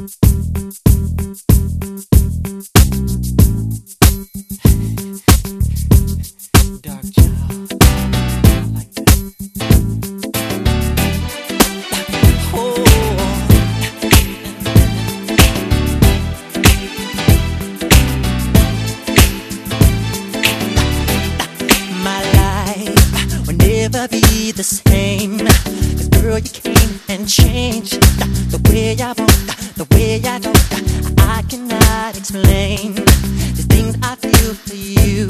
never be the same. Cause girl, you came and changed the way I walk, the way I talk. I cannot explain the things I feel for you.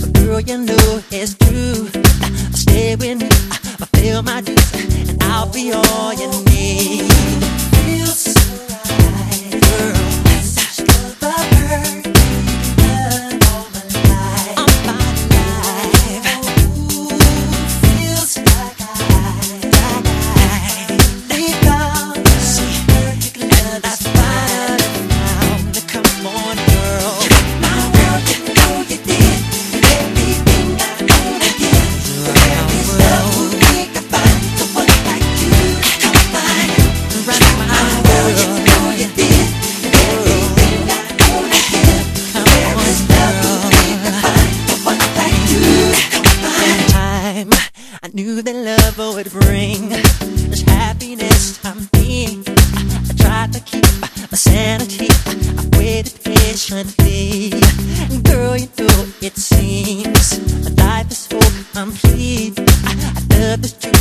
But girl, you know it's true. Stay with I feel my dues, and I'll be all you need. Knew that love would bring this happiness to me. I tried to keep my sanity. I waited patiently. And Girl, you know it seems my life is so complete. I, I love this